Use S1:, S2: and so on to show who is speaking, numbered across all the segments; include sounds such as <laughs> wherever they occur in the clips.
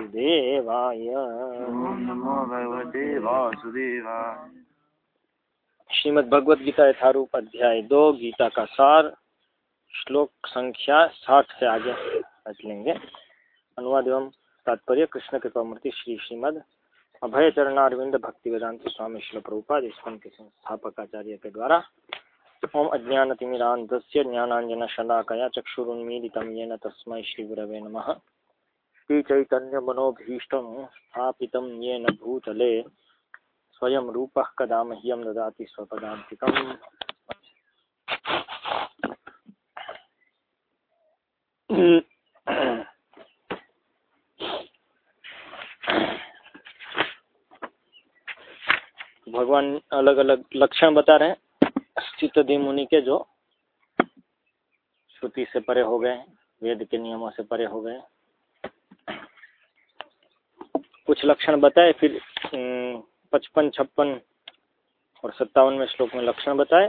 S1: वासुदेवाय।
S2: नमो भगवते वासुदेवाय।
S1: श्रीमद् भगवद गीता यथारूप अध्याय दो गीता का सार श्लोक संख्या साठ से आगे पढ़ लेंगे। अनुवाद एवं तात्पर्य कृष्ण कृपामूर्ति श्री श्रीमद अभय चरणारविंद भक्ति वेदांत स्वामी शिल प्रभुपाद इसवन के संस्थापक आचार्य के द्वारा ओम अज्ञानतिमिरान्धस्य ज्ञानाञ्जनशलाकया चक्षुरुन्मीलितं येन तस्मै श्रीगुरवे नमः। श्रीचैतन्यमनोभीष्टं स्थापितं येन भूतले स्वयं रूपः कदा मह्यं ददाति स्वपदान्तिकम्। भगवान अलग अलग लक्षण बता रहे हैं। स्थित मुनि के जो श्रुति से परे हो गए वेद के नियमों से परे हो गए कुछ लक्षण बताए, फिर पचपन, छप्पन और सत्तावन में श्लोक में लक्षण बताए।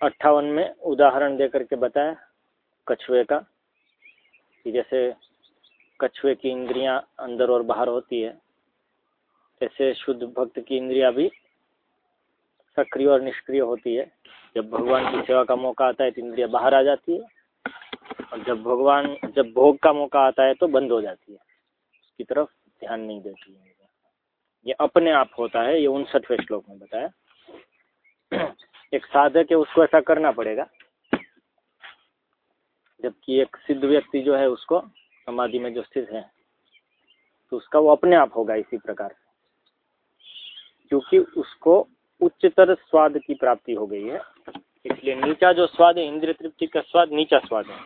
S1: अट्ठावन में उदाहरण दे करके बताया कछुए का, कि जैसे कछुए की इंद्रियाँ अंदर और बाहर होती है, ऐसे शुद्ध भक्त की इंद्रिया भी सक्रिय और निष्क्रिय होती है। जब भगवान की सेवा का मौका आता है तो इंद्रिया बाहर आ जाती है, और जब भगवान, जब भोग का मौका आता है तो बंद हो जाती है, उसकी तरफ़ ध्यान नहीं देती है। ये अपने आप होता है, ये उनसठवें श्लोक में बताया। <clears throat> एक साधक है, उसको ऐसा करना पड़ेगा। जबकि एक सिद्ध व्यक्ति जो है, उसको समाधि में जो स्थित है तो उसका वो अपने आप होगा इसी प्रकार से। क्योंकि उसको उच्चतर स्वाद की प्राप्ति हो गई है। इसलिए नीचा जो स्वाद है, इंद्रिय तृप्ति का स्वाद नीचा स्वाद है।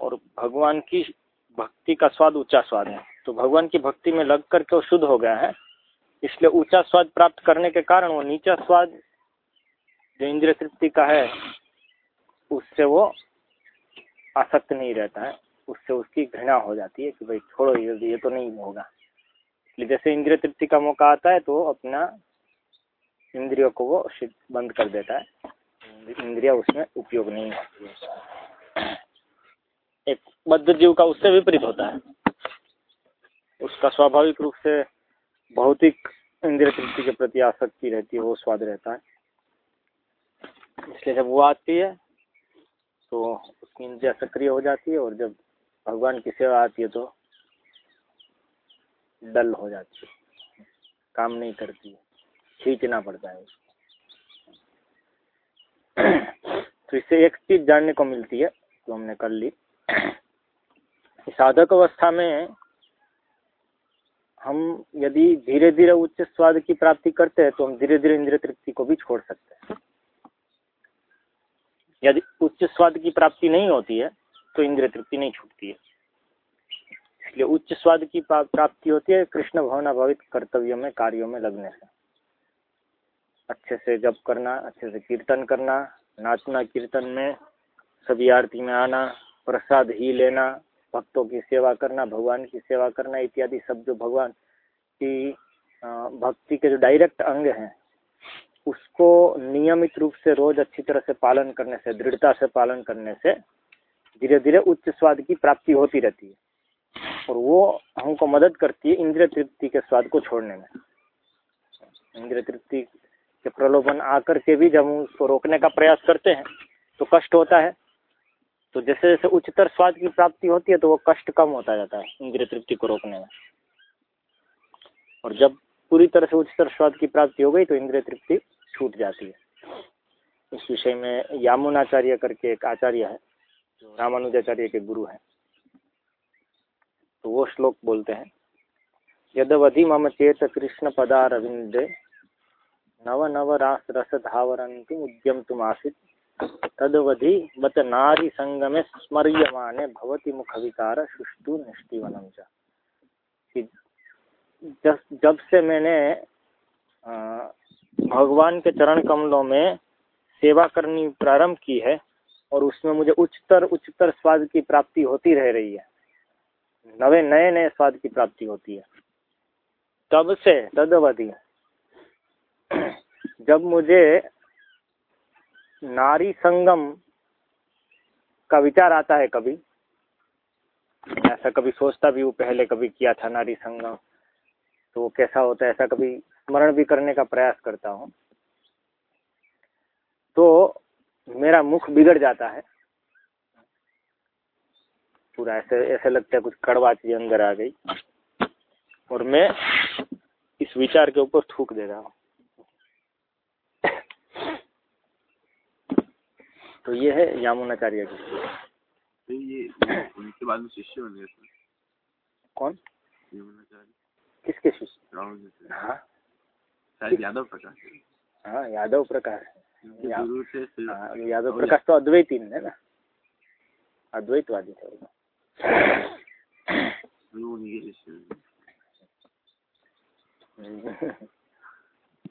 S1: और भगवान की भक्ति का स्वाद ऊँचा स्वाद है। तो भगवान की भक्ति में लग करके वो शुद्ध हो गया है। इसलिए ऊँचा स्वाद प्राप्त करने के कारण वो नीचा स्वाद जो इंद्रिय तृप्ति का है, उससे वो आसक्त नहीं रहता है। उससे उसकी घृणा हो जाती है कि भाई छोड़ो, ये ये तो नहीं होगा। इसलिए जैसे इंद्रिय तृप्ति का मौका आता है तो अपना इंद्रियों को वो बंद कर देता है। इंद्रिया उसमें उपयोग नहीं होती है। एक बद्ध जीव का उससे विपरीत होता है। उसका स्वाभाविक रूप से भौतिक इंद्रिय तृप्ति के प्रति आसक्ति रहती है, वो स्वाद रहता है। इसलिए जब वो आती है तो उसकी इंद्रिया सक्रिय हो जाती है और जब भगवान की सेवा आती है तो डल हो जाती है, काम नहीं करती है, खींचना पड़ता है तो इससे एक चीज़ जानने को मिलती है, जो हमने कर ली। साधक अवस्था में हम यदि धीरे धीरे उच्च स्वाद की प्राप्ति करते हैं तो हम धीरे धीरे इंद्रिय तृप्ति को भी छोड़ सकते हैं। यदि उच्च स्वाद की प्राप्ति नहीं होती है तो इंद्रिय तृप्ति नहीं छूटती है। इसलिए उच्च स्वाद की प्राप्ति होती है, कृष्ण भवनाभावित कर्तव्य में, कार्यों में लगने से। अच्छे से जप करना, अच्छे से कीर्तन करना नाचना कीर्तन में, सभी आरती में आना, प्रसाद ही लेना भक्तों की सेवा करना, भगवान की सेवा करना इत्यादि सब जो भगवान की भक्ति के जो डायरेक्ट अंग हैं, उसको नियमित रूप से रोज अच्छी तरह से पालन करने से, दृढ़ता से पालन करने से धीरे धीरे उच्च स्वाद की प्राप्ति होती रहती है। और वो हमको मदद करती है इंद्रिय तृप्ति के स्वाद को छोड़ने में। इंद्रिय तृप्ति के प्रलोभन आकर के भी जब हम उसको रोकने का प्रयास करते हैं तो कष्ट होता है। तो जैसे जैसे उच्चतर स्वाद की प्राप्ति होती है तो वो कष्ट कम होता जाता है इंद्रिय तृप्ति को रोकने में। और जब पूरी तरह से उच्चतर स्वाद की प्राप्ति हो गई तो इंद्रिय तृप्ति छूट जाती है। इस विषय में यामुनाचार्य करके एक आचार्य है, जो रामानुजाचार्य के गुरु हैं। तो वो श्लोक बोलते हैं, यदवधि मम चेत कृष्ण पदारविंदे नव नव रास रस धावरंती उद्यम तुम आसित तदवधि बत नारी संगमे स्मर्यमाने भवती मुख विकार सुष्टु निष्ठिवनम जब जब से मैंने भगवान के चरण कमलों में सेवा करनी प्रारंभ की है और उसमें मुझे उच्चतर उच्चतर स्वाद की प्राप्ति होती रह रही है, नवे, नए नए स्वाद की प्राप्ति होती है, तब से, तदवधि, जब मुझे नारी संगम का विचार आता है कभी। ऐसा कभी सोचता भी हूँ, पहले कभी किया था नारी संगम। तो वो कैसा होता है, ऐसा कभी स्मरण भी करने का प्रयास करता हूँ। तो मेरा मुख बिगड़ जाता है। पूरा ऐसे ऐसे लगता है कुछ कड़वा चीज़ अंदर आ गई। और मैं इस विचार के ऊपर थूक दे रहा हूँ। तो ये है यामुनाचार्य की।
S2: तो ये उनके बाद में शिष्य बन गए
S1: कौन?
S2: यमुनाचार्य।
S1: किसके शिष्य? हाँ।
S2: शायद यादव प्रकाश
S1: हाँ यादव प्रकाश। या- हाँ यादव प्रकाश तो अद्वैती है ना? अद्वैतवादी थे। <laughs>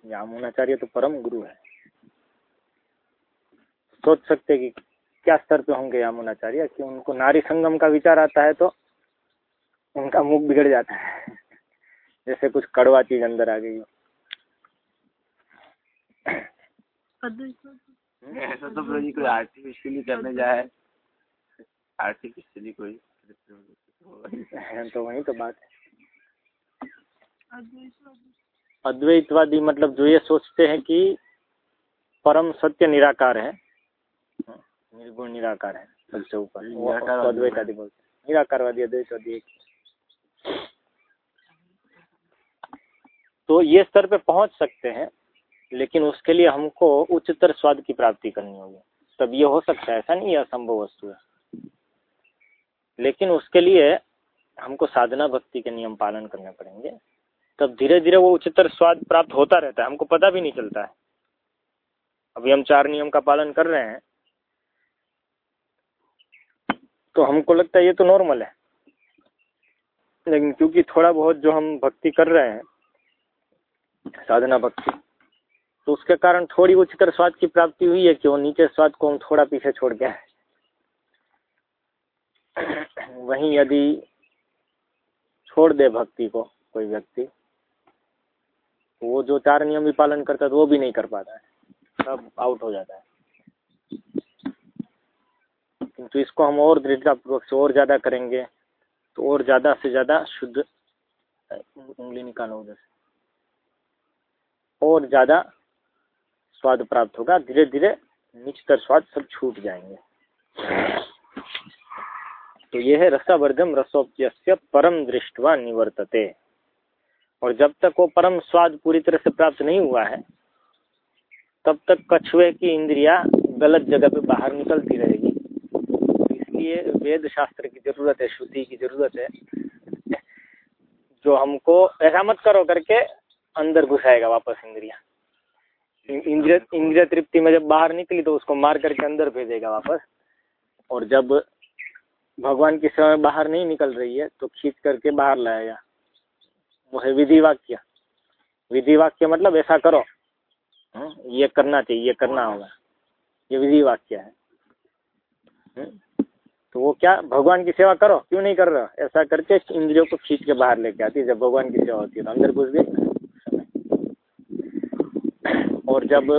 S1: यामुनाचार्य तो परम गुरु है। सोच सकते कि क्या स्तर पे होंगे यामुनाचार्य कि उनको नारी संगम का विचार आता है तो उनका मुख बिगड़ जाता है। <laughs> जैसे कुछ कड़वा चीज़ अंदर आ गई हो।
S2: ऐसा तो प्रभु जी कोई आर्टिफिशियली करने जाए। आर्टिफिशियली कोई
S1: तो वही तो बात है। अद्वैतवादी मतलब जो ये सोचते हैं कि परम सत्य निराकार है निर्गुण निराकार है सबसे ऊपर। वो
S2: निराकारवादी
S1: तो अद्वैतवादी हैं। तो ये स्तर पे पहुँच सकते हैं लेकिन उसके लिए हमको उच्चतर स्वाद की प्राप्ति करनी होगी। तब ये हो सकता है ऐसा नहीं असंभव वस्तु है। लेकिन उसके लिए हमको साधना भक्ति के नियम पालन करने पड़ेंगे। तब धीरे धीरे वो उच्चतर स्वाद प्राप्त होता रहता है हमको पता भी नहीं चलता है। अभी हम चार नियम का पालन कर रहे हैं तो हमको लगता है ये तो नॉर्मल है। लेकिन क्योंकि थोड़ा बहुत जो हम भक्ति कर रहे हैं, साधना भक्ति तो उसके कारण थोड़ी उच्चतर स्वाद की प्राप्ति हुई है कि वो नीचे स्वाद को हम थोड़ा पीछे छोड़ गए वहीं यदि छोड़ दे भक्ति को कोई व्यक्ति तो वो जो चार नियम भी पालन करता है तो वो भी नहीं कर पाता है। सब आउट हो जाता है। किंतु इसको हम और दृढ़तापूर्वक से और ज़्यादा करेंगे तो और ज़्यादा से ज़्यादा शुद्ध उंगली निकालो उधर से। और ज़्यादा स्वाद प्राप्त होगा धीरे धीरे निचतर स्वाद सब छूट जाएँगे। तो यह है रसावर्धम रसोप्यस्य परम दृष्टवा निवर्तते। और जब तक वो परम स्वाद पूरी तरह से प्राप्त नहीं हुआ है, तब तक कछुए की इंद्रिया गलत जगह पे बाहर निकलती रहेगी। इसलिए वेद शास्त्र की ज़रूरत है श्रुति की ज़रूरत है। जो हमको ऐसा मत करो करके अंदर घुसाएगा वापस इंद्रिया। इंद्रिय इंद्रिय तृप्ति में जब बाहर निकली तो उसको मार करके अंदर भेजेगा वापस। और जब भगवान की सेवा में बाहर नहीं निकल रही है तो खींच करके बाहर लाएगा। वो है विधि वाक्य विधि वाक्य मतलब ऐसा करो। हम्म, ये करना चाहिए ये करना होगा। ये विधि वाक्य है? हम्म, तो वो क्या, भगवान की सेवा करो? क्यों नहीं कर रहे ऐसा करके इंद्रियों को खींच के बाहर लेके आती है, जब भगवान की सेवा होती है तो अंदर घुस गई। और जब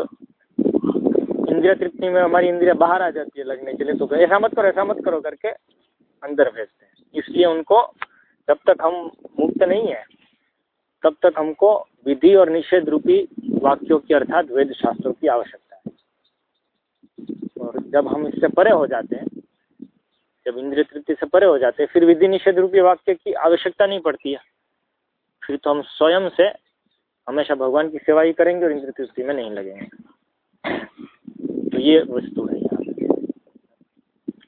S1: इंद्रिया तृप्ति में हमारी इंद्रिया बाहर आ जाती है लगने के लिए तो ऐसा मत करो, ऐसा मत करो करके अंदर भेजते हैं। इसलिए उनको जब तक हम मुक्त नहीं है, तब तक हमको विधि और निषेध रूपी वाक्यों की अर्थात वेद शास्त्रों की आवश्यकता है। और जब हम इससे परे हो जाते हैं जब इंद्रिय तृप्ति से परे हो जाते फिर विधि निषेध रूपी वाक्य की आवश्यकता नहीं पड़ती है। फिर तो हम स्वयं से हमेशा भगवान की सेवा ही करेंगे और इंद्रिय तृप्ति में नहीं लगेंगे। तो ये वस्तु है यहाँ।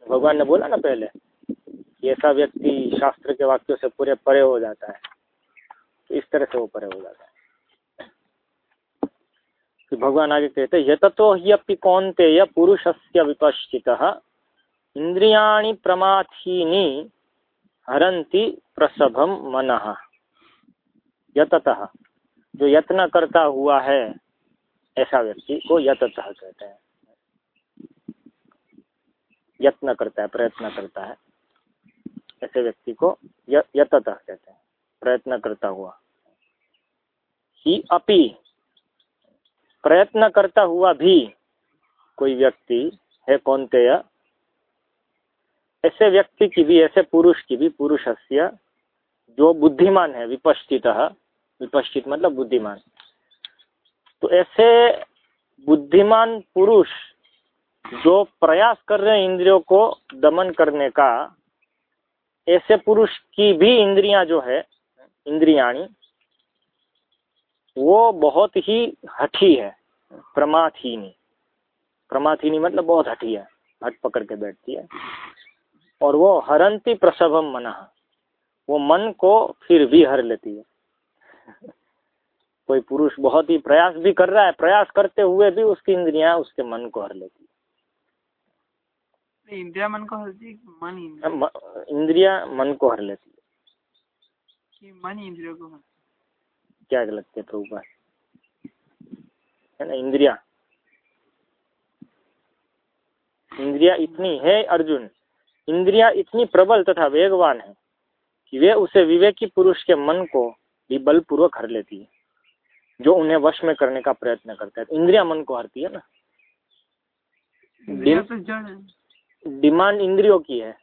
S1: भगवान ने बोला ना पहले कि ऐसा व्यक्ति शास्त्र के वाक्यों से पूरे परे हो जाता है तो इस तरह से वो परे हो जाता है। फिर भगवान आगे कहते हैं यत तो ह्यपि कौन्तेय पुरुषस्य विपश्चितः इंद्रियाणि प्रमाथीनि हरन्ति प्रसभम मनः। यततः, जो यत्न करता हुआ है, ऐसा व्यक्ति को यततः कहते हैं। यत्न करता है, प्रयत्न करता है। ऐसे व्यक्ति को यततः कहते हैं, प्रयत्न करता हुआ। ही अपि, प्रयत्न करता हुआ भी कोई व्यक्ति, है कौनतेय ऐसे व्यक्ति की भी, ऐसे पुरुष की भी पुरुष से जो बुद्धिमान है, विपश्चित विपश्चित मतलब बुद्धिमान। तो ऐसे बुद्धिमान पुरुष जो प्रयास कर रहे हैं इंद्रियों को दमन करने का, ऐसे पुरुष की भी इंद्रियाँ जो है, इंद्रियाणी, वो बहुत ही हठी है, प्रमाथीनी। प्रमाथीनी मतलब बहुत हठी है, हट पकड़ के बैठती है। और वो हरंती प्रसवम मना। वो मन को फिर भी हर लेती है। कोई पुरुष बहुत ही प्रयास भी कर रहा है प्रयास करते हुए भी उसकी इंद्रियाँ उसके मन को हर लेती
S3: है। इंद्रिया मन को हरती मन
S1: इंद्रिया मन को हर लेती
S3: है। मन इंद्रियों को
S1: क्या लगते है प्रभुपाद है ना इंद्रिया। इंद्रिया इतनी है अर्जुन। इंद्रिया इतनी प्रबल तथा वेगवान है कि वे उसे विवेकी पुरुष के मन को भी बलपूर्वक हर लेती है जो उन्हें वश में करने का प्रयत्न करता है। इंद्रिया मन को हरती है ना?
S3: तो
S1: डिमांड इंद्रियों की है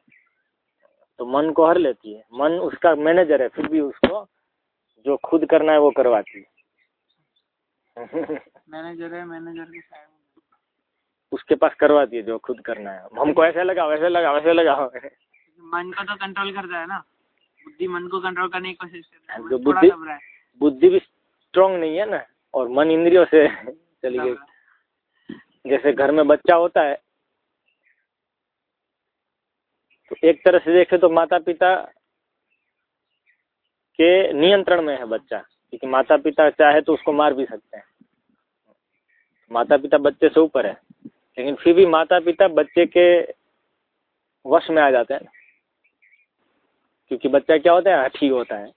S1: तो मन को हर लेती है। मन उसका मैनेजर है फिर भी उसको जो खुद करना है वो करवाती
S3: है। मैनेजर है मैनेजर के साथ।
S1: उसके पास करवा दिए जो खुद करना है। हमको ऐसे लगा वैसे लगा वैसे लगा
S3: मन को तो कंट्रोल करता है ना। बुद्धि मन को कंट्रोल करने की कोशिश करता है।
S1: जो बुद्धि बुद्धि भी स्ट्रांग नहीं है ना और मन इंद्रियों से <laughs> चली गई। जैसे घर में बच्चा होता है तो एक तरह से देखे तो माता पिता के नियंत्रण में है बच्चा। क्योंकि माता पिता चाहे तो उसको मार भी सकते हैं। माता पिता बच्चे से ऊपर है। लेकिन फिर भी माता पिता बच्चे के वश में आ जाते हैं क्योंकि बच्चा क्या होता है हठी होता है।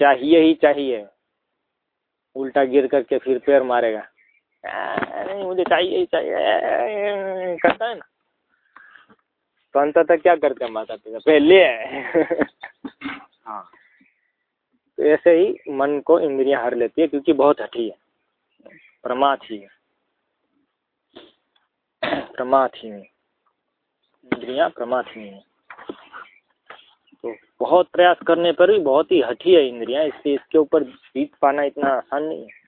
S1: चाहिए ही चाहिए। उल्टा गिर करके फिर पैर मारेगा। नहीं मुझे चाहिए ही चाहिए। करता है ना? तो अंततः क्या करते हैं माता पिता पहले है। हाँ। तो ऐसे ही मन को इंद्रियाँ हर लेती है क्योंकि बहुत हठी है। प्रमाथ ही है। प्रमाथिनी। इंद्रिया प्रमाथिनी। तो बहुत प्रयास करने पर भी बहुत ही हठी है इंद्रिया, इसलिए इसके ऊपर जीत पाना इतना आसान नहीं है।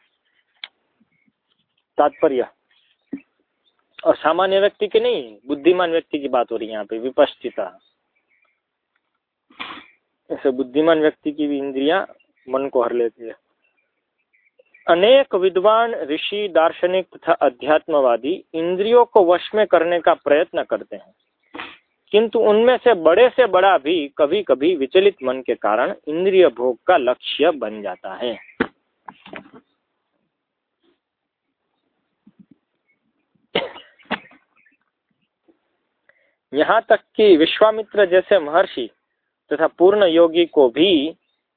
S1: तात्पर्य। और सामान्य व्यक्ति के नहीं, बुद्धिमान व्यक्ति की बात हो रही है यहाँ पे, विपश्चिता। ऐसे बुद्धिमान व्यक्ति की भी इंद्रिया मन को हर लेती है। अनेक विद्वान ऋषि, दार्शनिक तथा अध्यात्मवादी इंद्रियों को वश में करने का प्रयत्न करते हैं। किंतु उनमें से बड़े से बड़ा भी कभी कभी विचलित मन के कारण इंद्रिय भोग का लक्ष्य बन जाता है। यहाँ तक कि विश्वामित्र जैसे महर्षि तथा पूर्ण योगी को भी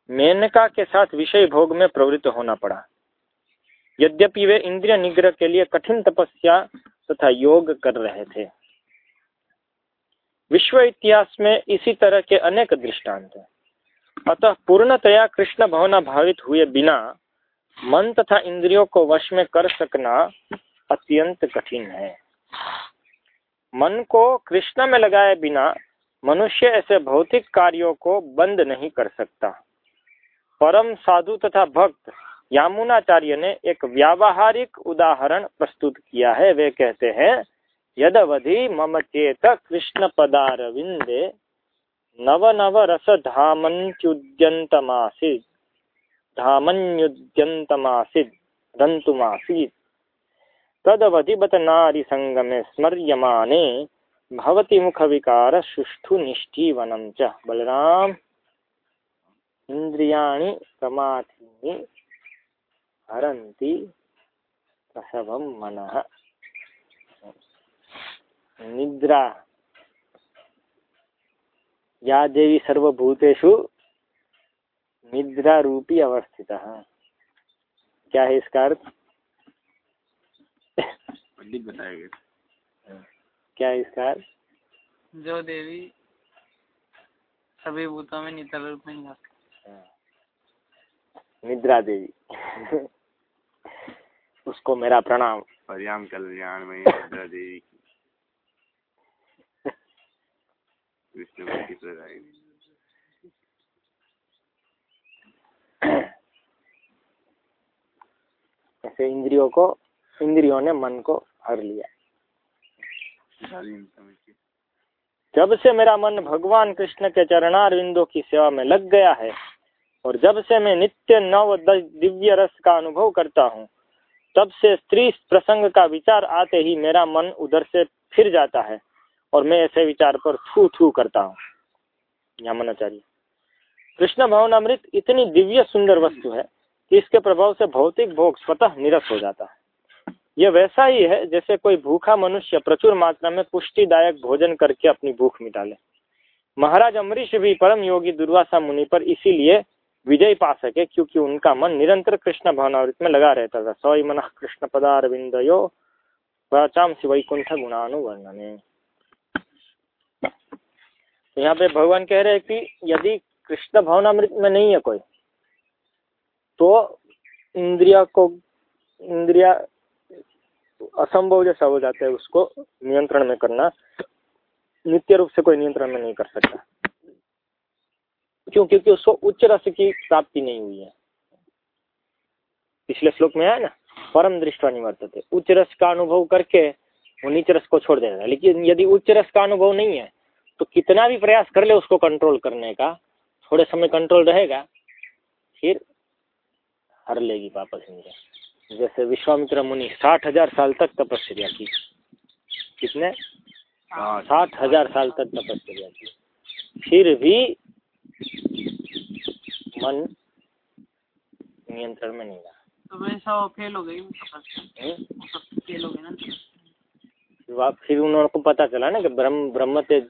S1: मेनका के साथ विषय भोग में प्रवृत्त होना पड़ा। यद्यपि वे इंद्रिय निग्रह के लिए कठिन तपस्या तथा योग कर रहे थे। विश्व इतिहास में इसी तरह के अनेक दृष्टांत हैं। अतः पूर्णतया कृष्ण भवना भावित हुए बिना मन तथा इंद्रियों को वश में कर सकना अत्यंत कठिन है। मन को कृष्ण में लगाए बिना मनुष्य ऐसे भौतिक कार्यों को बंद नहीं कर सकता। परम साधु तथा भक्त यामुनाचार्य ने एक व्यावहारिक उदाहरण प्रस्तुत किया है। वे कहते हैं, यदवधि मम चेत कृष्ण पदारविंदे नव नव रस धामन्युद्यंतमासीद धामन्युद्यंतमासीद दंतुमासीद तदवधि बत नारी संगमे स्मर्यमाने भवति मुख विकार सुष्ठु निष्ठीवनम च। बलराम इंद्रियाणि प्रमाथीनि हरन्ति प्रसवं मनः। निद्रा। या देवी सर्वभूतेषु निद्रा रूपी अवस्थित। क्या है इसका अर्थ?
S2: पंडित बताएगा।
S1: क्या है इसका अर्थ?
S3: जो देवी सभी भूतों में निद्रा रूप में
S1: हाँ। निद्रा देवी। उसको मेरा प्रणाम।
S2: परियाम कल्याण में देवी
S1: ऐसे इंद्रियों को इंद्रियों ने मन को हर लिया। जब से मेरा मन भगवान कृष्ण के चरणार चरणारविंदों की सेवा में लग गया है और जब से मैं नित्य नव दिव्य रस का अनुभव करता हूँ तब से स्त्री प्रसंग का विचार आते ही मेरा मन उधर से फिर जाता है और मैं ऐसे विचार पर थू थू करता हूँ। यामनाचार्य कृष्ण भवन अमृत इतनी दिव्य सुंदर वस्तु है कि इसके प्रभाव से भौतिक भोग स्वतः निरस हो जाता है। यह वैसा ही है जैसे कोई भूखा मनुष्य प्रचुर मात्रा में पुष्टिदायक भोजन करके अपनी भूख मिटा ले। महाराज अमरीश भी परम योगी दुर्वासा मुनि पर इसीलिए विजय पा सके क्योंकि उनका मन निरंतर कृष्ण भावनावृत में लगा रहता था। सौ मन कृष्ण पदारविंदयो वाचाम वैकुंठ गुणानुवर्णने तो यहाँ पे भगवान कह रहे हैं कि यदि कृष्ण भावनामृत में नहीं है कोई तो इंद्रिया को, इंद्रिया असंभव जैसा हो जाता है, उसको नियंत्रण में करना, नित्य रूप से कोई नियंत्रण में नहीं कर सकता। क्यों? क्योंकि उसको उच्च रस की प्राप्ति नहीं हुई है। पिछले श्लोक में है ना परम दृष्टवा निवर्तते उच्च रस का अनुभव करके वो नीच रस को छोड़ देगा लेकिन यदि उच्च रस का अनुभव नहीं है तो कितना भी प्रयास कर ले उसको कंट्रोल करने का थोड़े समय कंट्रोल रहेगा फिर हर लेगी वापस इंद्रिया जैसे विश्वामित्र मुनि साठ हज़ार साल तक तपस्या की। कितने?
S2: हाँ।
S1: साठ हज़ार साल तक तपस्या की। फिर भी मन नियंत्रण में नहीं रहा।
S3: तो वैसा वो फेल हो गई सब फेल हो गई ना।
S1: फिर वा- फिर उनको पता चला ना कि ब्रह्म ब्रह्म तेज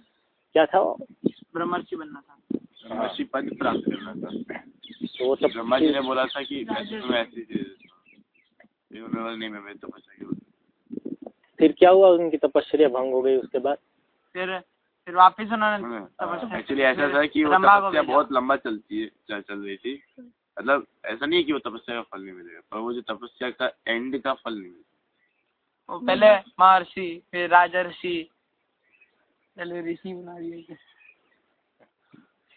S1: क्या था वो?
S3: ब्रह्मर्षि बनना था।
S2: ब्रह्मर्षि पद प्राप्त करना था।
S1: तो वो सब
S2: ब्रह्मा जी ने बोला था कि ऐसे ऐसी चीज़ लेकिन उन्होंने बोला, नहीं मैं मैं तपस्या
S1: फिर क्या हुआ? उनकी तपस्या भंग हो गई उसके बाद?
S3: फिर फिर वापिस उन्होंने
S2: एक्चुअली ऐसा था कि वो तपस्या बहुत लंबा चलती है चल चल रही थी। मतलब ऐसा नहीं है कि वो तपस्या का फल नहीं मिलेगा पर वो जो तपस्या का एंड का फल नहीं मिलेगा।
S3: वो पहले महर्षि फिर राजर्षि पहले ऋषि बना दिए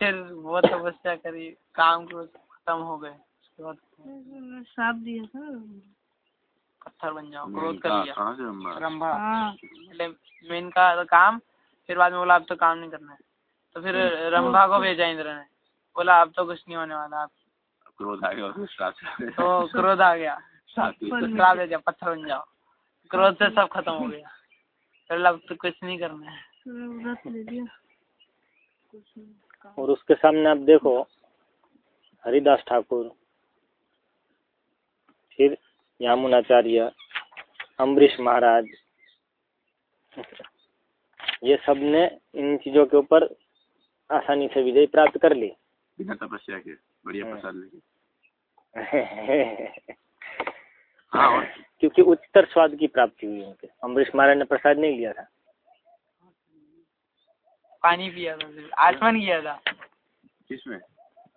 S3: फिर वो तपस्या करी काम क्रोध खत्म हो गए। उसके बाद
S4: साफ़ दिया था।
S3: पत्थर बन जाओ क्रोध कर लिया।
S2: रंभा?
S4: हाँ।
S3: मेन का काम फिर बाद में बोला अब तो काम नहीं करना है। तो फिर रंभा को भेजा इंद्र ने। बोला अब तो कुछ नहीं होने वाला अब
S2: क्रोध आ गया श्राप
S3: तो क्रोध आ गया।
S2: श्राप
S3: तो दे दिया पत्थर बन जाओ। क्रोध से सब खत्म हो गया। फिर अब तो कुछ नहीं करना है।
S1: और उसके सामने आप देखो हरिदास ठाकुर फिर यामुनाचार्य अम्बरीश महाराज। ये सबने इन चीज़ों के ऊपर आसानी से विजय प्राप्त कर ली।
S2: बिना तपस्या के बढ़िया
S1: हाँ।
S2: प्रसाद लेके। <laughs> हाँ और?
S1: क्योंकि उच्चतर स्वाद की प्राप्ति हुई उनके। अम्बरीश महाराज ने प्रसाद नहीं लिया था।
S3: पानी पिया था फिर आचमन किया था।
S2: किसमें?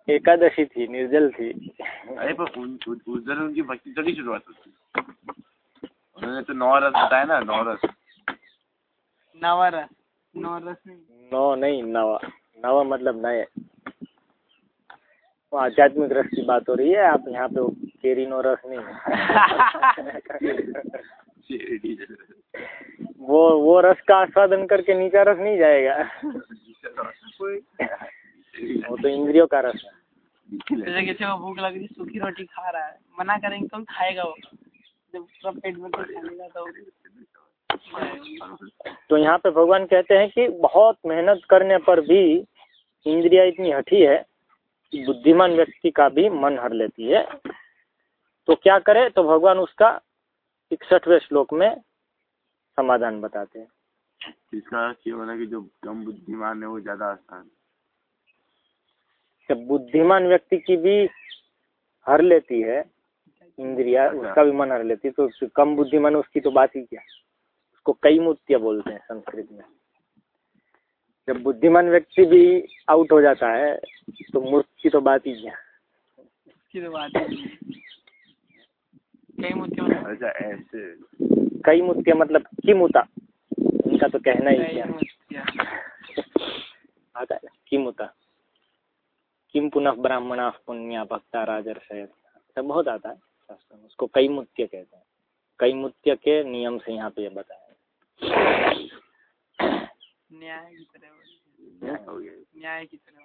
S1: एकादशी थी निर्जल थी।
S2: अरे पर उस दिन उनकी भक्ति थोड़ी शुरुआत होती। उन्होंने तो नौ रस बताया ना नौ रस
S3: नवरस।
S1: नौ नहीं। नवा नवा मतलब नए। वो आध्यात्मिक रस की बात हो रही है आप यहाँ पे केरी नो रस नहीं <laughs> वो वो रस का आस्वादन करके नीचा रस नहीं जाएगा। वो तो इंद्रियों का रस है।
S3: जैसे किसी भूख लग रही सूखी रोटी खा रहा है मना करेंगे तो खाएगा वो। जब पूरा पेट में तो खा लेगा तो।
S1: तो यहाँ पे भगवान कहते हैं कि बहुत मेहनत करने पर भी इंद्रिया इतनी हठी है कि बुद्धिमान व्यक्ति का भी मन हर लेती है। तो क्या करे? तो भगवान उसका इकसठवें श्लोक में समाधान बताते हैं।
S2: इसका ये कि जो कम बुद्धिमान है वो ज़्यादा आसान
S1: कि बुद्धिमान व्यक्ति की भी हर लेती है इंद्रिया उसका भी मन हर लेती है तो कम बुद्धिमान उसकी तो बात ही क्या? उसको कई मूर्तियाँ बोलते हैं संस्कृत में। जब बुद्धिमान व्यक्ति भी आउट हो जाता है तो मूर्ख की तो बात ही क्या
S3: उसकी तो बात ही। कई मुत्य
S2: अच्छा ऐसे।
S1: कई मूर्तियाँ मतलब की मुता इनका तो कहना ही क्या आता है किमुता। किम पुनः ब्राह्मणा पुण्या भक्ता राजर्षय। सब बहुत आता है शास्त्र में उसको कई मुत्य कहते हैं। कई मुत्य के नियम से यहाँ पे बताया। है
S3: न्याय की
S2: न्याय
S3: तरह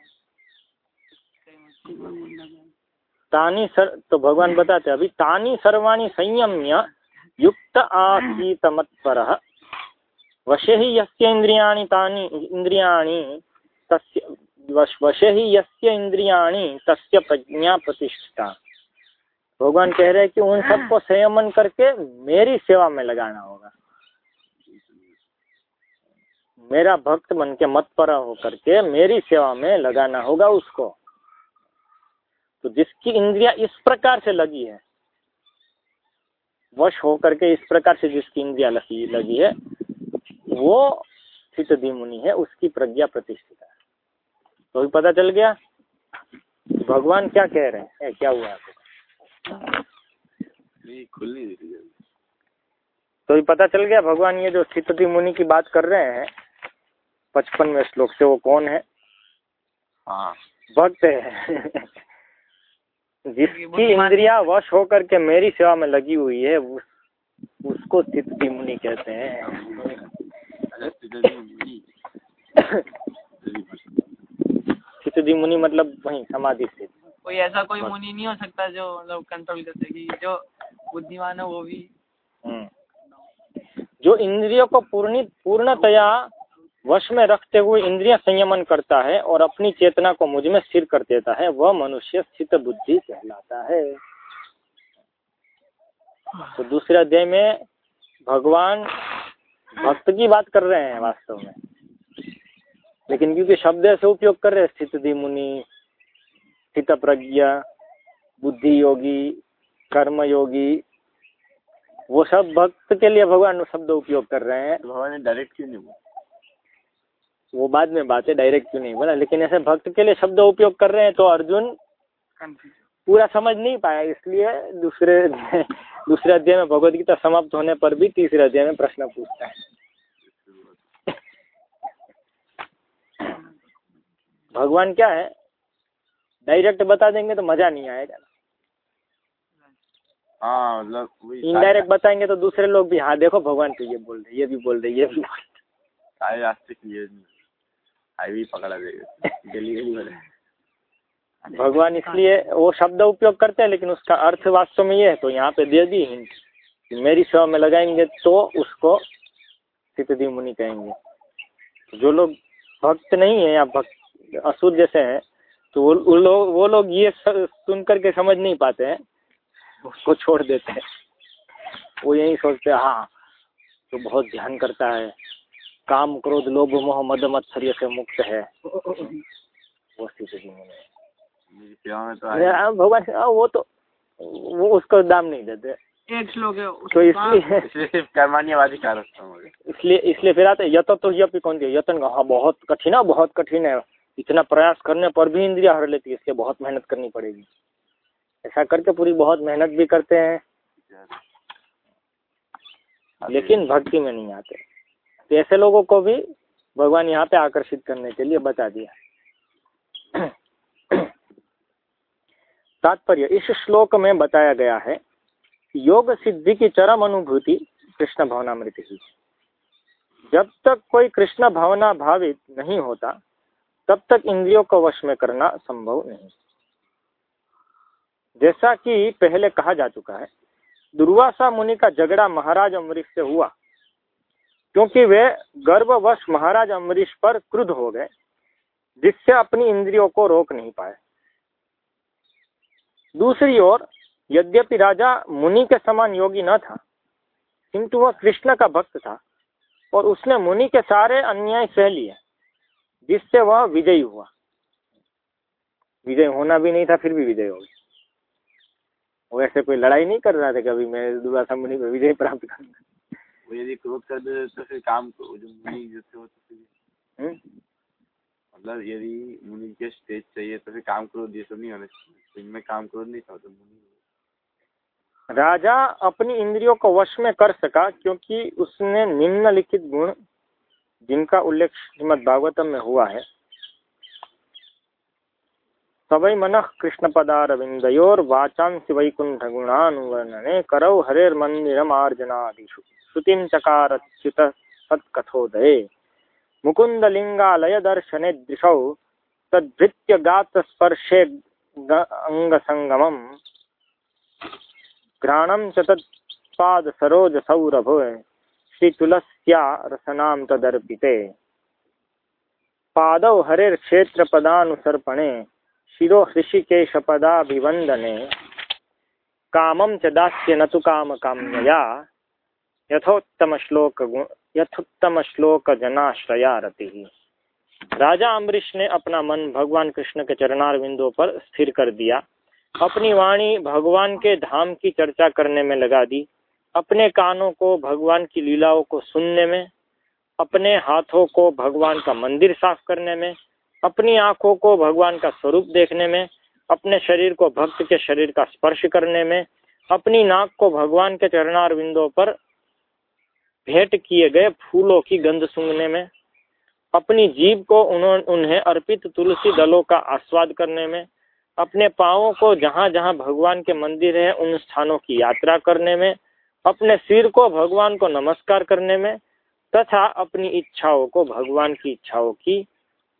S1: तानी सर तो भगवान बताते अभी तानी सर्वाणी संयम्य युक्त आसीत मत्परः। वशे ही यस्य इंद्रियाणि तानि इंद्रियाणि तस्य वश वशे ही यस्य इंद्रियाणि तस्य प्रज्ञा प्रतिष्ठिता। भगवान कह रहे हैं कि उन सबको संयमन करके मेरी सेवा में लगाना होगा। मेरा भक्त बन के मत पर होकर के मेरी सेवा में लगाना होगा उसको। तो जिसकी इंद्रिया इस प्रकार से लगी है वश होकर के इस प्रकार से जिसकी इंद्रिया लगी लगी है वो स्थित मुनि है उसकी प्रज्ञा प्रतिष्ठित है। तो अभी पता चल गया? भगवान क्या कह रहे हैं? क्या हुआ? आपको तो अभी पता चल गया? भगवान ये जो स्थित मुनि की बात कर रहे हैं पचपनवें श्लोक से वो कौन है?
S2: हाँ।
S1: भक्त है। <laughs> जिसकी इंद्रिया वश होकर के मेरी सेवा में लगी हुई है उस, उसको स्थित मुनि कहते हैं।
S2: स्थिति <coughs> मुनि।
S1: मतलब वही समाधि स्थित
S3: कोई ऐसा कोई मुनि नहीं हो सकता जो मतलब कंट्रोल कर सके जो बुद्धिमान है वो भी।
S1: हम्म। जो इंद्रियों को पूर्णी पूर्णतया वश में रखते हुए इंद्रिय संयमन करता है और अपनी चेतना को मुझमें स्थिर कर देता है, वह मनुष्य स्थित बुद्धि कहलाता है। तो दूसरे अध्याय में भगवान भक्त की बात कर रहे हैं वास्तव में। लेकिन क्योंकि शब्द ऐसे उपयोग कर रहे हैं, स्थित मुनि स्थित प्रज्ञा बुद्धि योगी, कर्म योगी, वो सब भक्त के लिए भगवान शब्द उपयोग कर रहे हैं।
S2: तो भगवान ने डायरेक्ट क्यों नहीं बोला?
S1: वो बाद में बात है डायरेक्ट क्यों नहीं बोला? लेकिन ऐसे भक्त के लिए शब्द उपयोग कर रहे हैं तो अर्जुन पूरा समझ नहीं पाया इसलिए दूसरे <laughs> दूसरे अध्याय में भगवत गीता समाप्त होने पर भी तीसरे अध्याय में प्रश्न पूछता है। भगवान क्या है? डायरेक्ट बता देंगे तो मज़ा नहीं आएगा
S2: हाँ मतलब
S1: इनडायरेक्ट बताएँगे तो दूसरे लोग भी हाँ देखो भगवान तो ये बोल रहे ये भी बोल रहे ये भी बोल रहे
S2: सारे रास्ते क्लियर नहीं हाईवे पकड़ा गली गली
S1: भगवान इसलिए वो शब्द उपयोग करते हैं, लेकिन उसका अर्थ वास्तव में ये है तो यहाँ पे दे दी हिंट कि मेरी सेवा में लगाएँगे तो उसको सिद्धि मुनि कहेंगे। तो जो लोग भक्त नहीं है या भक्त, असुर जैसे हैं तो वो वो लोग वो लोग ये सुन करके समझ नहीं पाते हैं, उसको छोड़ देते हैं। वो यही सोचते हैं हाँ तो बहुत ध्यान करता है। काम क्रोध लोभ मोह मद मत्सर्य से मुक्त है। वो स्थिति है।
S2: तो
S1: हाँ, भगवान हाँ, वो तो वो उसको दाम नहीं देते।
S3: एक श्लोक है
S1: तो इसलिए
S2: इसलिए हूँ
S1: इसलिए इसलिए फिर आते यत तो यपी कौन दिया यतन का हाँ बहुत कठिन है बहुत कठिन है। इतना प्रयास करने पर भी इंद्रिया हर लेती है इसलिए बहुत मेहनत करनी पड़ेगी। ऐसा करके पूरी बहुत मेहनत भी करते हैं। लेकिन भक्ति में नहीं आते। तो ऐसे लोगों को भी भगवान यहाँ पे आकर्षित करने के लिए बता दिया <clears throat> तात्पर्य, इस श्लोक में बताया गया है, योग सिद्धि की चरम अनुभूति कृष्ण भावनामृत ही। जब तक कोई कृष्ण भावना भावित नहीं होता, तब तक इंद्रियों को वश में करना संभव नहीं। जैसा कि पहले कहा जा चुका है, दुर्वासा मुनि का झगड़ा महाराज अमृत से हुआ। क्योंकि वे गर्भवश महाराज अम्बरीश पर क्रुद्ध हो गए, जिससे अपनी इंद्रियों को रोक नहीं पाए। दूसरी ओर, यद्यपि राजा मुनि के समान योगी न था, किंतु वह कृष्ण का भक्त था, और उसने मुनि के सारे अन्याय सह लिए, जिससे वह विजयी हुआ। विजय होना भी नहीं था, फिर भी विजय हो गया। वो ऐसे कोई लड़ाई नहीं कर रहा था कभी मैं दुर्वासा मुनि को विजय प्राप्त करूँगा।
S2: वो यदि क्रोध कर दे तो फिर काम को जो मुनि जैसे हो तो फिर
S1: हम्म?
S2: मतलब यदि मुनि के स्टेज चाहिए तो फिर काम क्रोध ये सब नहीं होना चाहिए। तो इनमें काम क्रोध नहीं था तो मुनि
S1: राजा अपनी इंद्रियों को वश में कर सका क्योंकि उसने निम्नलिखित गुण जिनका उल्लेख श्रीमद भागवतम में हुआ है सवै मन कृष्णपदारविन्दयोर्वाचांसि वैकुण्ठगुणानुवर्णने करौ हरेर्मन्दिरमार्जनादिषु श्रुतिं चकारच्युत सत्कथोदये मुकुन्दलिङ्गालयदर्शने दृशौ तद्भृत्य गात्रस्पर्शे अङ्गसङ्गमम् घ्राणं च तत्पादसरोजसौरभो श्रीतुलस्या रसनां तदर्पिते। पादौ हरेर्क्षेत्रपदानुसर्पणे शिरो हृषिकेशपदाभिवन्दने। कामं च दास्य न तु कामकाम्यया। यथोत्तमश्लोक यथोत्तमश्लोकजनाश्रया रतिः राजा अम्बरीश ने अपना मन भगवान कृष्ण के चरणार पर स्थिर कर दिया। अपनी वाणी भगवान के धाम की चर्चा करने में लगा दी। अपने कानों को भगवान की लीलाओं को सुनने में, अपने हाथों को भगवान का मंदिर साफ़ करने में, अपनी आँखों को भगवान का स्वरूप देखने में, अपने शरीर को भक्त के शरीर का स्पर्श करने में, अपनी नाक को भगवान के चरणार पर भेंट किए गए फूलों की गंध सूंघने में, अपनी जीव को उन्होंने उन्हें अर्पित तुलसी दलों का आस्वाद करने में, अपने पाओं को जहाँ जहाँ भगवान के मंदिर है उन स्थानों की यात्रा करने में, अपने सिर को भगवान को नमस्कार करने में, तथा अपनी इच्छाओं को भगवान की इच्छाओं की,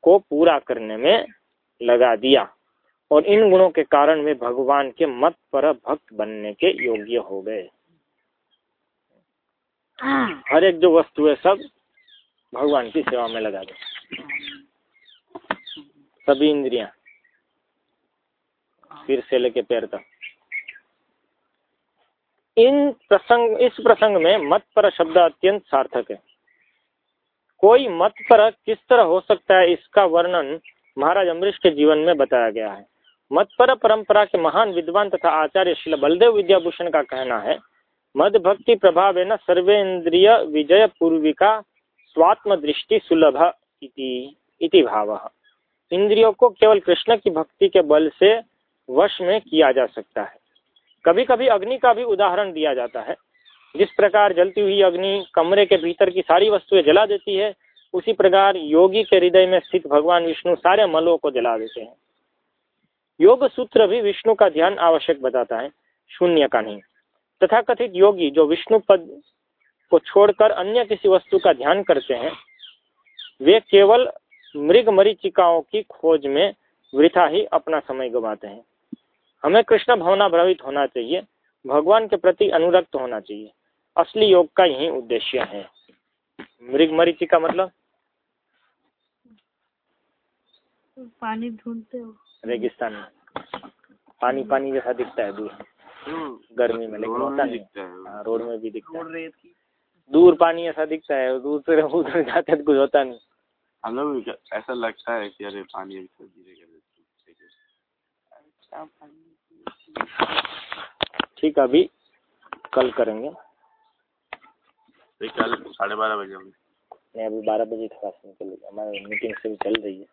S1: को पूरा करने में लगा दिया। और इन गुणों के कारण वे भगवान के मत पर भक्त बनने के योग्य हो गए। हर एक जो वस्तु है सब भगवान की सेवा में लगा दो। सभी इंद्रियाँ सिर से लेके पैर तक। इन प्रसंग, इस प्रसंग में मत पर शब्द अत्यंत सार्थक है। कोई मत पर किस तरह हो सकता है, इसका वर्णन महाराज अमरीश के जीवन में बताया गया है। मत पर परंपरा के महान विद्वान तथा आचार्य श्री बलदेव विद्याभूषण का कहना है मद भक्ति प्रभाव है न सर्वेन्द्रिय विजय पूर्विका स्वात्म दृष्टि सुलभ इति भाव। इंद्रियों को केवल कृष्ण की भक्ति के बल से वश में किया जा सकता है। कभी कभी अग्नि का भी उदाहरण दिया जाता है। जिस प्रकार जलती हुई अग्नि कमरे के भीतर की सारी वस्तुएँ जला देती है, उसी प्रकार योगी के हृदय में स्थित भगवान विष्णु सारे मलों को जला देते हैं। योग सूत्र भी विष्णु का ध्यान आवश्यक बताता है, शून्य का नहीं। तथा कथित योगी जो विष्णु पद को छोड़कर अन्य किसी वस्तु का ध्यान करते हैं वे केवल मृग मरीचिकाओं की खोज में वृथा ही अपना समय गवाते हैं। हमें कृष्ण भावना भ्रवित होना चाहिए भगवान के प्रति अनुरक्त होना चाहिए। असली योग का यही उद्देश्य है। मृग मरीचि का मतलब?
S4: पानी ढूंढते हो।
S1: रेगिस्तान में। पानी पानी जैसा दिखता है दूर। गर्मी में लेकिन होता नहीं
S2: है।
S1: हाँ, रोड में भी दिखता है। दूर पानी ऐसा दिखता है दूर से उधर जाते हैं तो कुछ होता नहीं।
S2: हम लोग ऐसा लगता है कि अरे पानी अभी गिरेगा
S1: ठीक है अभी कल करेंगे।
S2: कल साढ़े बारह बजे
S1: नहीं अभी बारह बजे थोड़ा सा निकल हमारी मीटिंग से भी चल रही है।